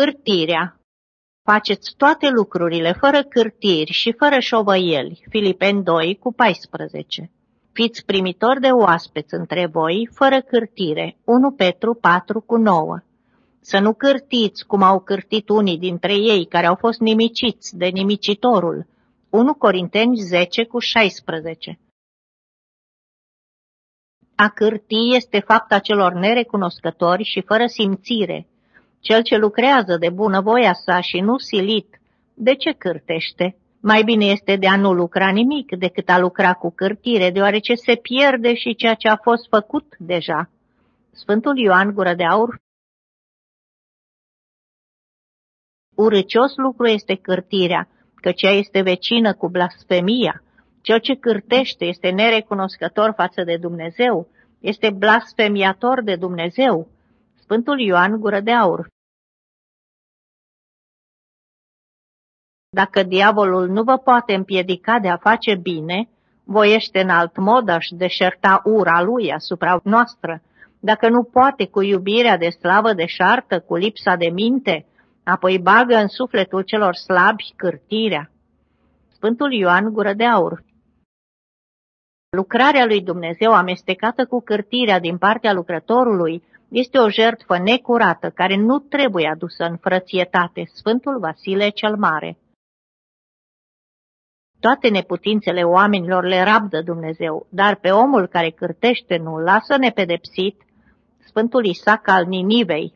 Cârtirea Faceți toate lucrurile fără cârtiri și fără șovăieli. Filipeni 2 cu 14 Fiți primitori de oaspeți între voi, fără cârtire. 1 Petru 4 cu 9 Să nu cârtiți cum au cârtit unii dintre ei care au fost nimiciți de nimicitorul. 1 Corinteni 10 cu 16 A cârti este fapta celor nerecunoscători și fără simțire, cel ce lucrează de bunăvoia sa și nu silit, de ce cârtește? Mai bine este de a nu lucra nimic decât a lucra cu cârtire, deoarece se pierde și ceea ce a fost făcut deja. Sfântul Ioan Gură de Aur Urăcios lucru este cârtirea, că cea este vecină cu blasfemia. Cel ce cârtește este nerecunoscător față de Dumnezeu, este blasfemiator de Dumnezeu. Sfântul Ioan Gură de Aur Dacă diavolul nu vă poate împiedica de a face bine, voiește în alt mod a-și deșerta ura lui asupra noastră. Dacă nu poate cu iubirea de slavă deșartă, cu lipsa de minte, apoi bagă în sufletul celor slabi cârtirea. Sfântul Ioan Gură de Aur Lucrarea lui Dumnezeu amestecată cu cârtirea din partea lucrătorului este o jertfă necurată care nu trebuie adusă în frățietate, Sfântul Vasile cel Mare. Toate neputințele oamenilor le rabdă Dumnezeu, dar pe omul care cârtește nu lasă nepedepsit, Sfântul Isaac al Ninivei,